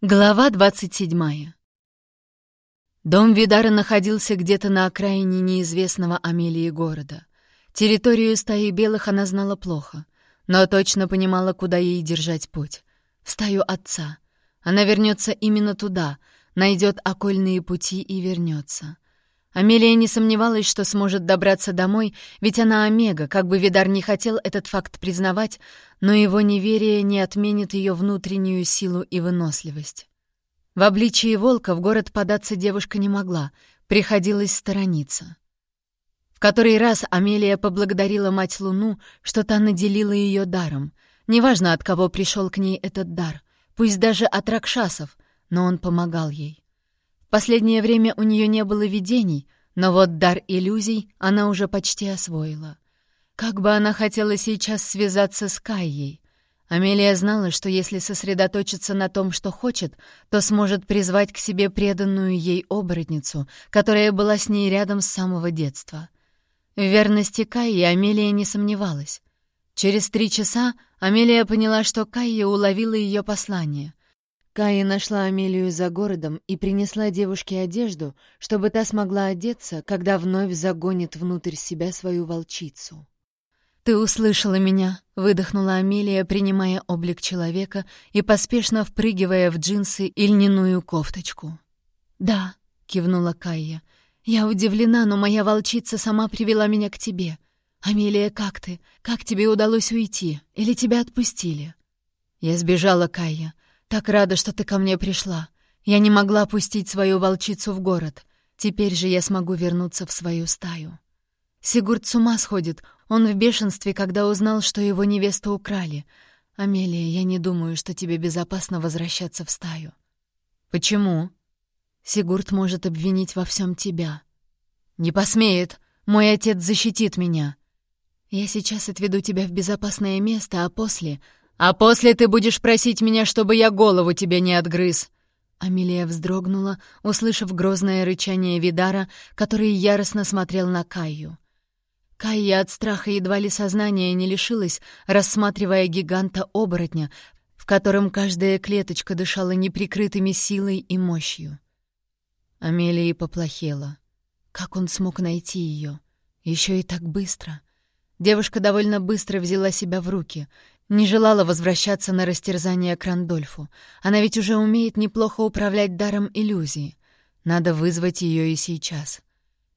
Глава 27. Дом Видара находился где-то на окраине неизвестного Амелии города. Территорию стаи белых она знала плохо, но точно понимала, куда ей держать путь. В стаю отца. Она вернется именно туда, найдет окольные пути и вернется. Амелия не сомневалась, что сможет добраться домой, ведь она Омега, как бы Видар не хотел этот факт признавать, но его неверие не отменит ее внутреннюю силу и выносливость. В обличии волка в город податься девушка не могла, приходилось сторониться. В который раз Амелия поблагодарила мать Луну, что та наделила ее даром. Неважно, от кого пришел к ней этот дар, пусть даже от ракшасов, но он помогал ей. Последнее время у нее не было видений, но вот дар иллюзий она уже почти освоила. Как бы она хотела сейчас связаться с Кайей. Амелия знала, что если сосредоточиться на том, что хочет, то сможет призвать к себе преданную ей оборотницу, которая была с ней рядом с самого детства. В верности Кайи Амелия не сомневалась. Через три часа Амелия поняла, что Кайя уловила ее послание. Кая нашла Амелию за городом и принесла девушке одежду, чтобы та смогла одеться, когда вновь загонит внутрь себя свою волчицу. «Ты услышала меня», — выдохнула Амелия, принимая облик человека и поспешно впрыгивая в джинсы и льняную кофточку. «Да», — кивнула Кайя, — «я удивлена, но моя волчица сама привела меня к тебе. Амелия, как ты? Как тебе удалось уйти? Или тебя отпустили?» «Я сбежала, Кайя. «Так рада, что ты ко мне пришла. Я не могла пустить свою волчицу в город. Теперь же я смогу вернуться в свою стаю». Сигурд с ума сходит. Он в бешенстве, когда узнал, что его невесту украли. «Амелия, я не думаю, что тебе безопасно возвращаться в стаю». «Почему?» «Сигурд может обвинить во всем тебя». «Не посмеет. Мой отец защитит меня». «Я сейчас отведу тебя в безопасное место, а после «А после ты будешь просить меня, чтобы я голову тебе не отгрыз!» Амелия вздрогнула, услышав грозное рычание Видара, который яростно смотрел на Каю. Кайя от страха едва ли сознания не лишилась, рассматривая гиганта-оборотня, в котором каждая клеточка дышала неприкрытыми силой и мощью. Амелии поплохело. Как он смог найти ее? Еще и так быстро. Девушка довольно быстро взяла себя в руки. Не желала возвращаться на растерзание к Рандольфу. Она ведь уже умеет неплохо управлять даром иллюзии. Надо вызвать ее и сейчас.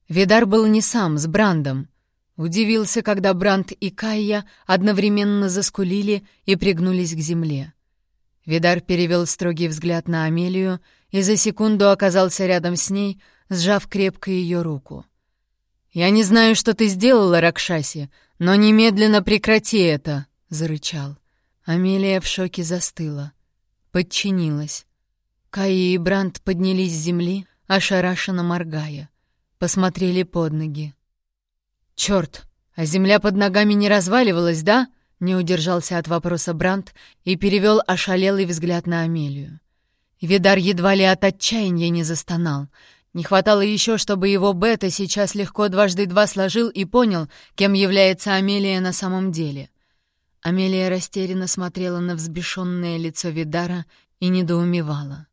Видар был не сам, с Брандом. Удивился, когда Бранд и Кайя одновременно заскулили и пригнулись к земле. Видар перевел строгий взгляд на Амелию и за секунду оказался рядом с ней, сжав крепко ее руку. «Я не знаю, что ты сделала, Ракшаси, но немедленно прекрати это!» Зарычал. Амелия в шоке застыла. Подчинилась. Каи и Бранд поднялись с земли, ошарашенно моргая. Посмотрели под ноги. «Чёрт, а земля под ногами не разваливалась, да?» Не удержался от вопроса Бранд и перевел ошалелый взгляд на Амелию. Видар едва ли от отчаяния не застонал. Не хватало еще, чтобы его Бета сейчас легко дважды два сложил и понял, кем является Амелия на самом деле — Амелия растерянно смотрела на взбешенное лицо Видара и недоумевала.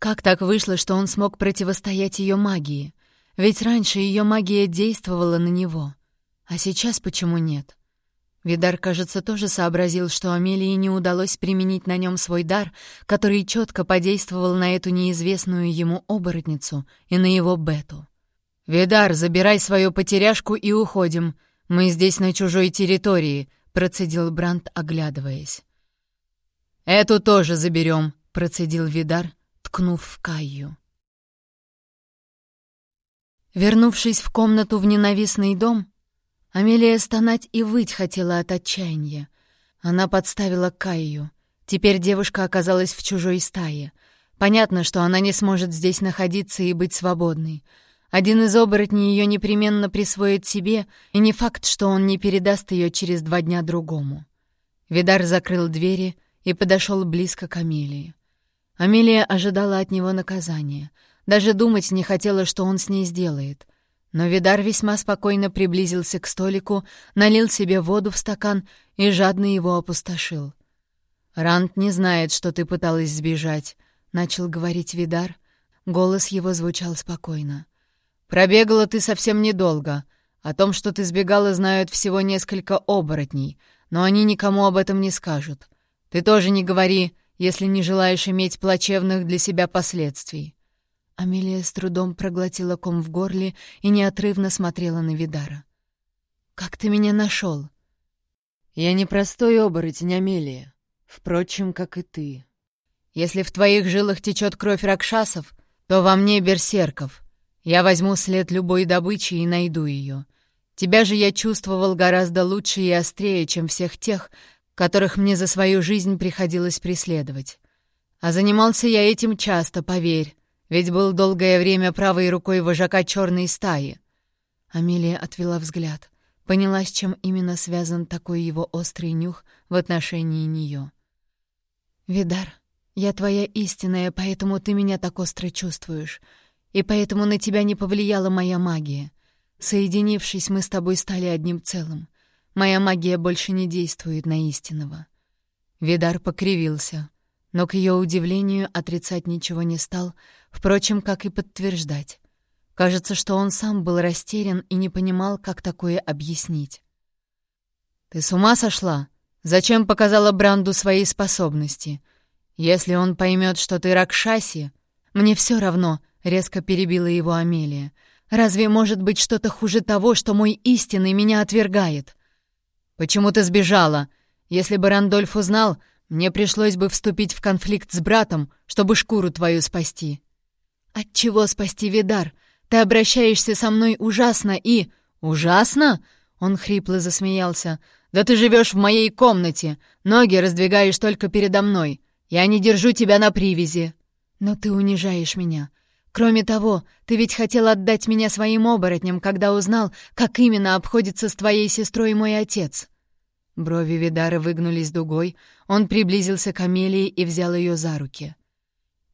Как так вышло, что он смог противостоять ее магии? Ведь раньше ее магия действовала на него. А сейчас почему нет? Видар, кажется, тоже сообразил, что Амелии не удалось применить на нем свой дар, который четко подействовал на эту неизвестную ему оборотницу и на его бету. «Видар, забирай свою потеряшку и уходим. Мы здесь на чужой территории», — процедил Бранд, оглядываясь. «Эту тоже заберем», — процедил Видар, ткнув в Кайю. Вернувшись в комнату в ненавистный дом, Амелия стонать и выть хотела от отчаяния. Она подставила Кайю. Теперь девушка оказалась в чужой стае. Понятно, что она не сможет здесь находиться и быть свободной — один из оборотней ее непременно присвоит себе, и не факт, что он не передаст ее через два дня другому. Видар закрыл двери и подошел близко к Амелии. Амелия ожидала от него наказания. Даже думать не хотела, что он с ней сделает. Но Видар весьма спокойно приблизился к столику, налил себе воду в стакан и жадно его опустошил. «Рант не знает, что ты пыталась сбежать, — начал говорить Видар. Голос его звучал спокойно. «Пробегала ты совсем недолго. О том, что ты сбегала, знают всего несколько оборотней, но они никому об этом не скажут. Ты тоже не говори, если не желаешь иметь плачевных для себя последствий». Амелия с трудом проглотила ком в горле и неотрывно смотрела на Видара. «Как ты меня нашел?» «Я не простой оборотень, Амелия. Впрочем, как и ты. Если в твоих жилах течет кровь ракшасов, то во мне берсерков. Я возьму след любой добычи и найду ее. Тебя же я чувствовал гораздо лучше и острее, чем всех тех, которых мне за свою жизнь приходилось преследовать. А занимался я этим часто, поверь, ведь был долгое время правой рукой вожака черной стаи. Амелия отвела взгляд, поняла, с чем именно связан такой его острый нюх в отношении нее. «Видар, я твоя истинная, поэтому ты меня так остро чувствуешь, и поэтому на тебя не повлияла моя магия. Соединившись, мы с тобой стали одним целым. Моя магия больше не действует на истинного». Видар покривился, но, к ее удивлению, отрицать ничего не стал, впрочем, как и подтверждать. Кажется, что он сам был растерян и не понимал, как такое объяснить. «Ты с ума сошла? Зачем показала Бранду свои способности? Если он поймет, что ты Ракшаси...» «Мне все равно», — резко перебила его Амелия. «Разве может быть что-то хуже того, что мой истинный меня отвергает?» «Почему ты сбежала? Если бы Рандольф узнал, мне пришлось бы вступить в конфликт с братом, чтобы шкуру твою спасти». «От чего спасти Видар? Ты обращаешься со мной ужасно и...» «Ужасно?» — он хрипло засмеялся. «Да ты живешь в моей комнате, ноги раздвигаешь только передо мной. Я не держу тебя на привязи». «Но ты унижаешь меня. Кроме того, ты ведь хотел отдать меня своим оборотням, когда узнал, как именно обходится с твоей сестрой мой отец». Брови Видара выгнулись дугой, он приблизился к Амелии и взял ее за руки.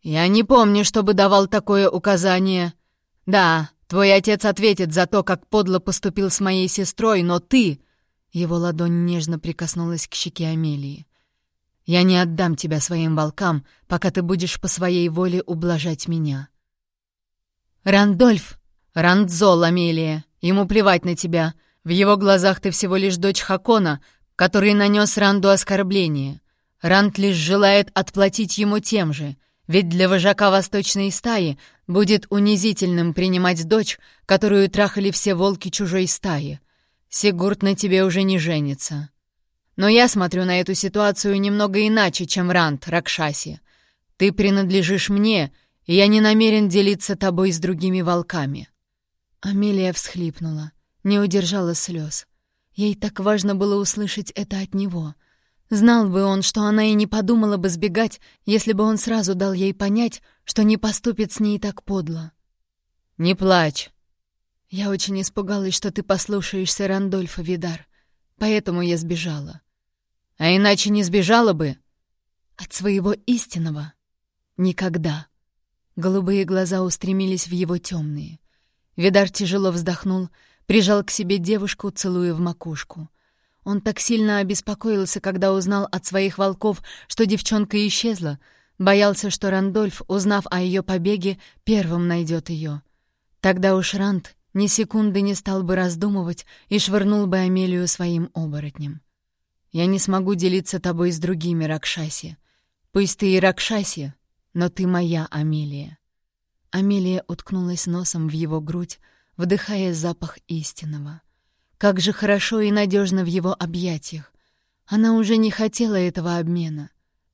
«Я не помню, чтобы давал такое указание. Да, твой отец ответит за то, как подло поступил с моей сестрой, но ты...» Его ладонь нежно прикоснулась к щеке Амелии. «Я не отдам тебя своим волкам, пока ты будешь по своей воле ублажать меня». «Рандольф!» «Рандзол, Амелия! Ему плевать на тебя. В его глазах ты всего лишь дочь Хакона, который нанес Ранду оскорбление. Ранд лишь желает отплатить ему тем же, ведь для вожака восточной стаи будет унизительным принимать дочь, которую трахали все волки чужой стаи. Сигурд на тебе уже не женится. Но я смотрю на эту ситуацию немного иначе, чем Рант, Ракшаси. Ты принадлежишь мне, я не намерен делиться тобой с другими волками». Амелия всхлипнула, не удержала слез. Ей так важно было услышать это от него. Знал бы он, что она и не подумала бы сбегать, если бы он сразу дал ей понять, что не поступит с ней так подло. «Не плачь!» Я очень испугалась, что ты послушаешься Рандольфа, Видар. Поэтому я сбежала. А иначе не сбежала бы. От своего истинного? Никогда. Голубые глаза устремились в его темные. Видар тяжело вздохнул, прижал к себе девушку, целуя в макушку. Он так сильно обеспокоился, когда узнал от своих волков, что девчонка исчезла, боялся, что Рандольф, узнав о ее побеге, первым найдет ее. Тогда уж Ранд ни секунды не стал бы раздумывать и швырнул бы Амелию своим оборотнем. «Я не смогу делиться тобой с другими, Ракшаси. Пусть ты и Ракшаси, но ты моя Амелия». Амелия уткнулась носом в его грудь, вдыхая запах истинного. Как же хорошо и надежно в его объятиях. Она уже не хотела этого обмена.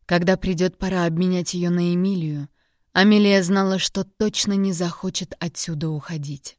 Когда придет пора обменять ее на Эмилию, Амелия знала, что точно не захочет отсюда уходить.